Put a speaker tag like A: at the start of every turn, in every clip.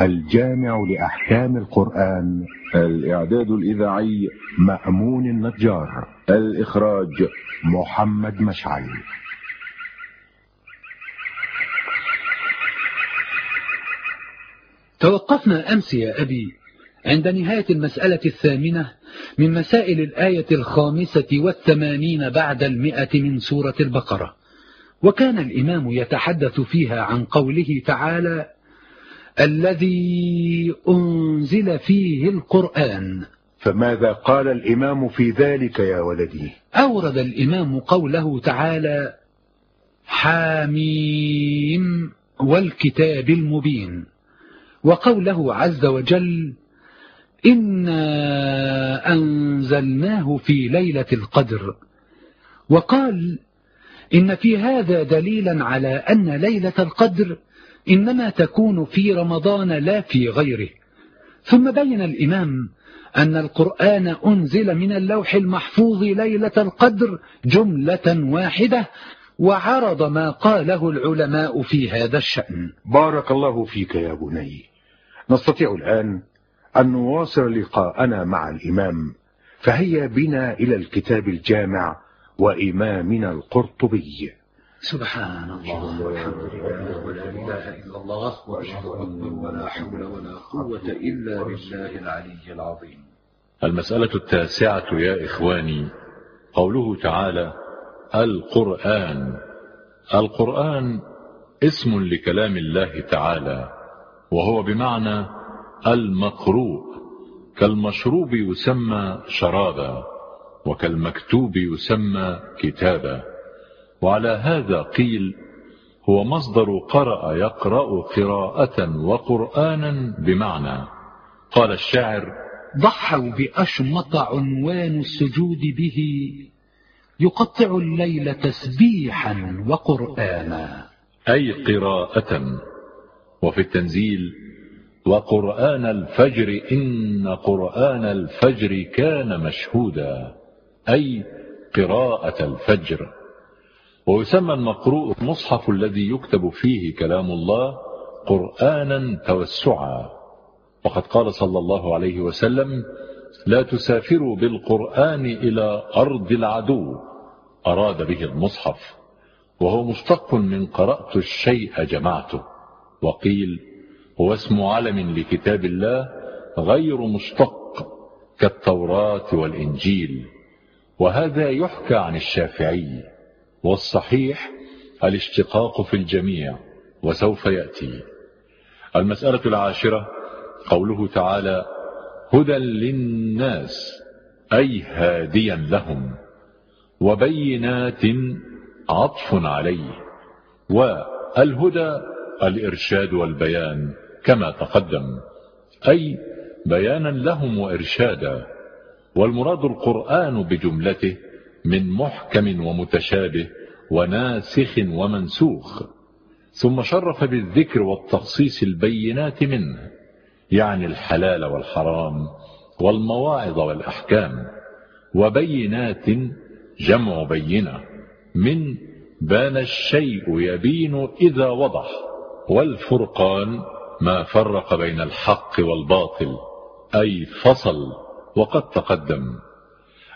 A: الجامع لأحكام القرآن
B: الإعداد الإذاعي
A: مأمون النجار
B: الإخراج
A: محمد مشعل.
C: توقفنا أمس يا أبي عند نهاية المسألة الثامنة من مسائل الآية الخامسة والثمانين بعد المئة من سورة البقرة. وكان الإمام يتحدث فيها عن قوله تعالى الذي أنزل فيه القرآن.
A: فماذا قال الإمام في ذلك يا ولدي؟
C: أورد الإمام قوله تعالى حاميم والكتاب المبين. وقوله عز وجل إنا أنزلناه في ليلة القدر. وقال إن في هذا دليلا على أن ليلة القدر إنما تكون في رمضان لا في غيره. ثم بين الإمام أن القرآن أنزل من اللوح المحفوظ ليلة القدر جملة واحدة وعرض ما قاله العلماء في هذا الشأن.
A: بارك الله فيك يا بني. نستطيع الآن أن نواصل لقاءنا مع الإمام فهيا بنا إلى الكتاب الجامع وإمامنا القرطبي.
C: سبحان الله والحمد لله ولا إله إلا الله وأشهد أن ولا حول ولا قوة إلا بالله العلي العظيم.
D: المسألة التاسعة يا إخواني قوله تعالى القرآن. القرآن اسم لكلام الله تعالى وهو بمعنى المقروء كالمشروب يسمى شرابا وكالمكتوب يسمى كتابا. وعلى هذا قيل هو مصدر قرأ يقرأ قراءة وقرآنا بمعنى. قال الشاعر
C: ضحوا بأشمط عنوان السجود به يقطع الليل تسبيحا وقرآنا.
D: أي قراءة. وفي التنزيل وقرآن الفجر إن قرآن الفجر كان مشهودا. أي قراءة الفجر. ويسمى المقروء المصحف الذي يكتب فيه كلام الله قرآنا توسعا. وقد قال صلى الله عليه وسلم لا تسافروا بالقرآن إلى أرض العدو. أراد به المصحف. وهو مشتق من قرأت الشيء جمعته وقيل هو اسم علم لكتاب الله غير مشتق كالتوراة والإنجيل وهذا يحكى عن الشافعي. والصحيح الاشتقاق في الجميع وسوف يأتي. المسألة العاشرة قوله تعالى هدى للناس أي هاديا لهم وبينات عطف عليه. والهدى الإرشاد والبيان كما تقدم أي بيانا لهم وإرشادا. والمراد القرآن بجملته من محكم ومتشابه وناسخ ومنسوخ. ثم شرف بالذكر والتخصيص البينات منه يعني الحلال والحرام والمواعظ والأحكام وبينات جمع بينة. من بان الشيء يبين إذا وضح والفرقان ما فرق بين الحق والباطل أي فصل وقد تقدم.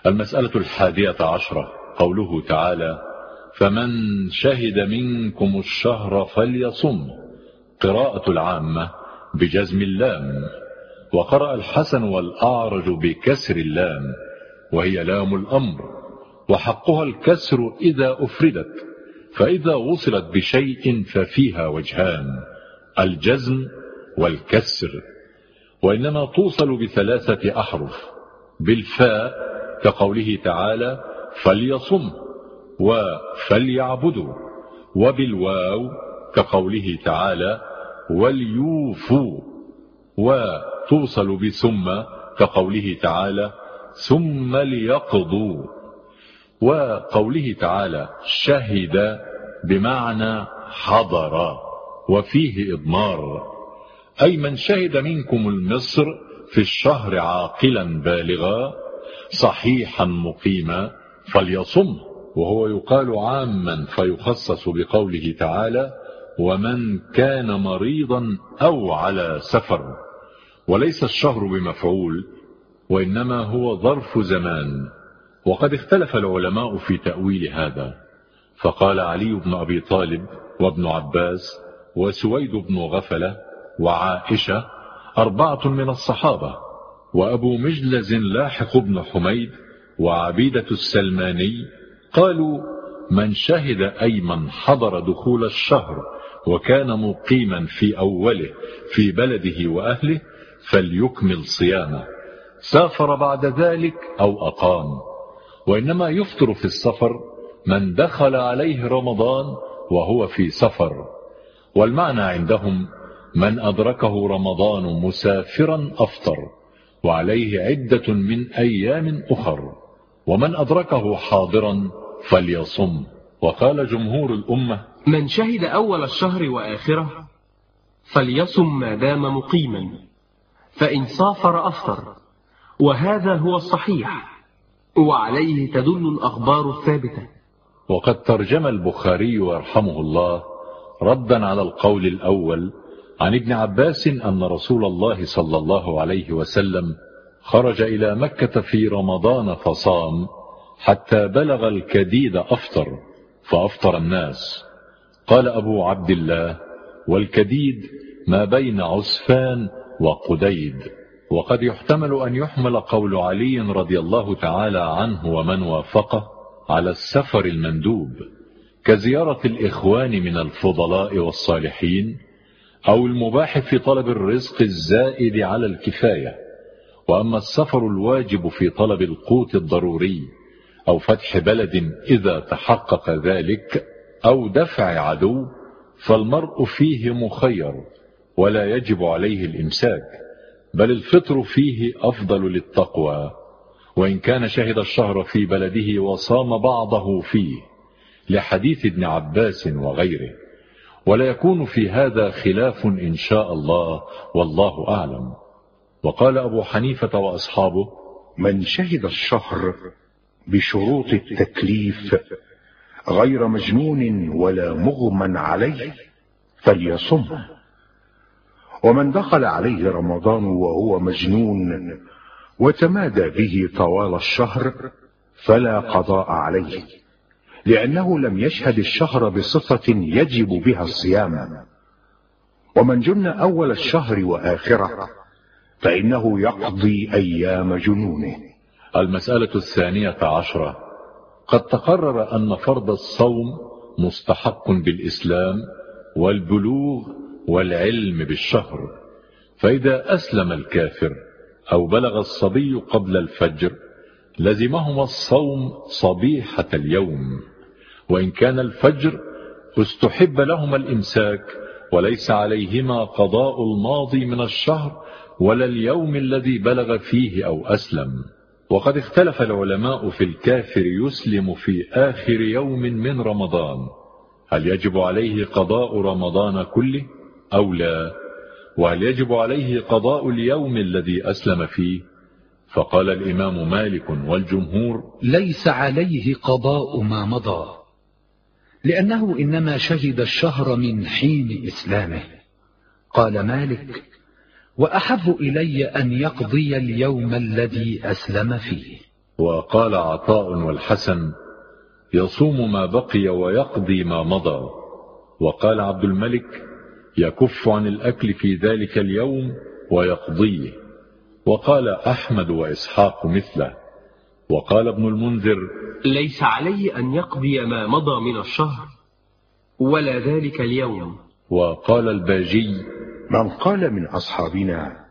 D: المسألة الحادية عشرة قوله تعالى فمن شهد منكم الشهر فليصم. قراءة العامة بجزم اللام. وقرأ الحسن والأعرج بكسر اللام. وهي لام الأمر. وحقها الكسر إذا أفردت. فإذا وصلت بشيء ففيها وجهان. الجزم والكسر. وإنما توصل بثلاثة أحرف. بالفاء كقوله تعالى فليصم. وفليعبدوا وبالواو كقوله تعالى وليوفوا وتوصل بثم كقوله تعالى ثم ليقضوا وقوله تعالى شهد بمعنى حضر وفيه إضمار أي من شهد منكم المصر في الشهر عاقلا بالغا صحيحا مقيما فليصم وهو يقال عاما فيخصص بقوله تعالى ومن كان مريضا أو على سفر. وليس الشهر بمفعول وإنما هو ظرف زمان. وقد اختلف العلماء في تأويل هذا. فقال علي بن أبي طالب وابن عباس وسويد بن غفلة وعائشة أربعة من الصحابة وأبو مجلز لاحق بن حميد وعبيدة السلماني قالوا من شهد أي من حضر دخول الشهر وكان مقيما في أوله في بلده وأهله فليكمل صيامه. سافر بعد ذلك أو أقام. وإنما يفطر في السفر من دخل عليه رمضان وهو في سفر. والمعنى عندهم من أدركه رمضان مسافرا أفطر وعليه عدة من أيام أخر. ومن أدركه حاضرا فليصم. وقال جمهور الأمة
E: من شهد أول الشهر وآخره فليصم ما دام مقيما فإن سافر أفطر وهذا هو الصحيح وعليه تدل الأخبار الثابتة.
D: وقد ترجم البخاري يرحمه الله ردا على القول الأول عن ابن عباس أن رسول الله صلى الله عليه وسلم خرج إلى مكة في رمضان فصام. حتى بلغ الكديد أفطر فأفطر الناس. قال أبو عبد الله والكديد ما بين عسفان وقديد. وقد يحتمل أن يحمل قول علي رضي الله تعالى عنه ومن وافقه على السفر المندوب كزيارة الإخوان من الفضلاء والصالحين أو المباح في طلب الرزق الزائد على الكفاية. وأما السفر الواجب في طلب القوت الضروري أو فتح بلد إذا تحقق ذلك أو دفع عدو فالمرء فيه مخير ولا يجب عليه الإمساك بل الفطر فيه أفضل للتقوى. وإن كان شهد الشهر في بلده وصام بعضه فيه لحديث ابن عباس وغيره. ولا يكون في هذا خلاف إن شاء الله والله أعلم. وقال أبو حنيفة وأصحابه
A: من شهد الشهر بشروط التكليف غير مجنون ولا مغمى عليه فليصم. ومن دخل عليه رمضان وهو مجنون وتمادى به طوال الشهر فلا قضاء عليه لأنه لم يشهد الشهر بصفة يجب بها الصيام. ومن جن أول الشهر وآخره فإنه يقضي أيام جنونه.
D: المسألة الثانية عشرة. قد تقرر أن فرض الصوم مستحق بالإسلام والبلوغ والعلم بالشهر. فإذا أسلم الكافر أو بلغ الصبي قبل الفجر لزمهما الصوم صبيحة اليوم. وإن كان الفجر استحب لهما الإمساك وليس عليهما قضاء الماضي من الشهر ولا اليوم الذي بلغ فيه أو أسلم. وقد اختلف العلماء في الكافر يسلم في آخر يوم من رمضان. هل يجب عليه قضاء رمضان كله أو لا؟ وهل يجب عليه قضاء اليوم الذي أسلم فيه؟ فقال الإمام مالك والجمهور
C: ليس عليه قضاء ما مضى لأنه إنما شهد الشهر من حين إسلامه. قال مالك وأحب إلي أن يقضي اليوم الذي أسلم فيه.
D: وقال عطاء والحسن يصوم ما بقي ويقضي ما مضى. وقال عبد الملك يكف عن الأكل في ذلك اليوم ويقضيه. وقال أحمد وإسحاق مثله. وقال ابن المنذر
E: ليس عليه أن يقضي ما مضى من الشهر ولا ذلك اليوم.
D: وقال الباجي
A: من قال من أصحابنا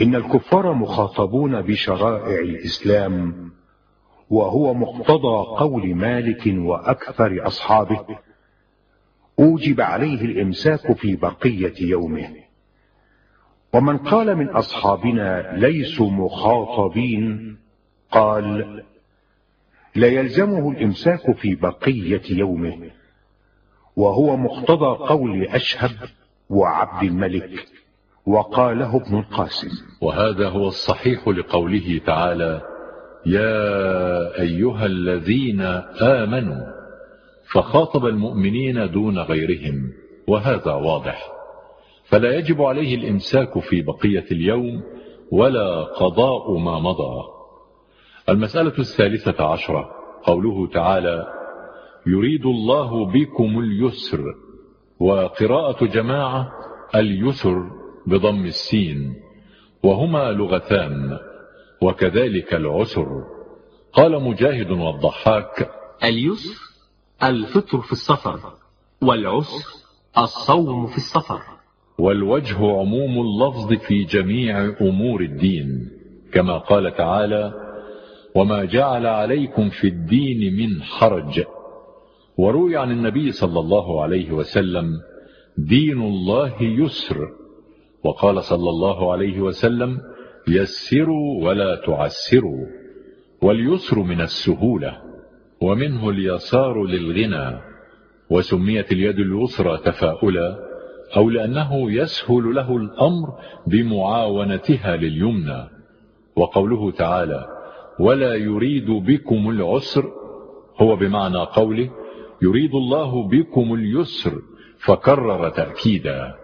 A: إن الكفار مخاطبون بشرائع الإسلام وهو مقتضى قول مالك وأكثر أصحابه أوجب عليه الإمساك في بقية يومه. ومن قال من أصحابنا ليسوا مخاطبين قال لا يلزمه الإمساك في بقية يومه وهو مقتضى قول أشهب وعبد الملك وقاله ابن القاسم.
D: وهذا هو الصحيح لقوله تعالى يا أيها الذين آمنوا فخاطب المؤمنين دون غيرهم وهذا واضح. فلا يجب عليه الإمساك في بقية اليوم ولا قضاء ما مضى. المسألة الثالثة عشرة قوله تعالى يريد الله بكم اليسر وقراءة جماعة اليسر بضم السين وهما لغتان وكذلك العسر. قال مجاهد والضحاك
E: اليسر الفطر في السفر والعسر الصوم في السفر.
D: والوجه عموم اللفظ في جميع أمور الدين كما قال تعالى وما جعل عليكم في الدين من حرج وروي عن النبي صلى الله عليه وسلم دين الله يسر. وقال صلى الله عليه وسلم يسروا ولا تعسروا واليسر من السهولة ومنه اليسار للغنى. وسميت اليد اليسرى تفاؤلا أو لأنه يسهل له الأمر بمعاونتها لليمنى. وقوله تعالى ولا يريد بكم العسر هو بمعنى قوله يريد الله بكم اليسر فكرر تأكيدا.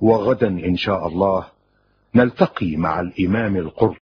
A: وغدا إن شاء الله نلتقي مع الإمام القرطبي.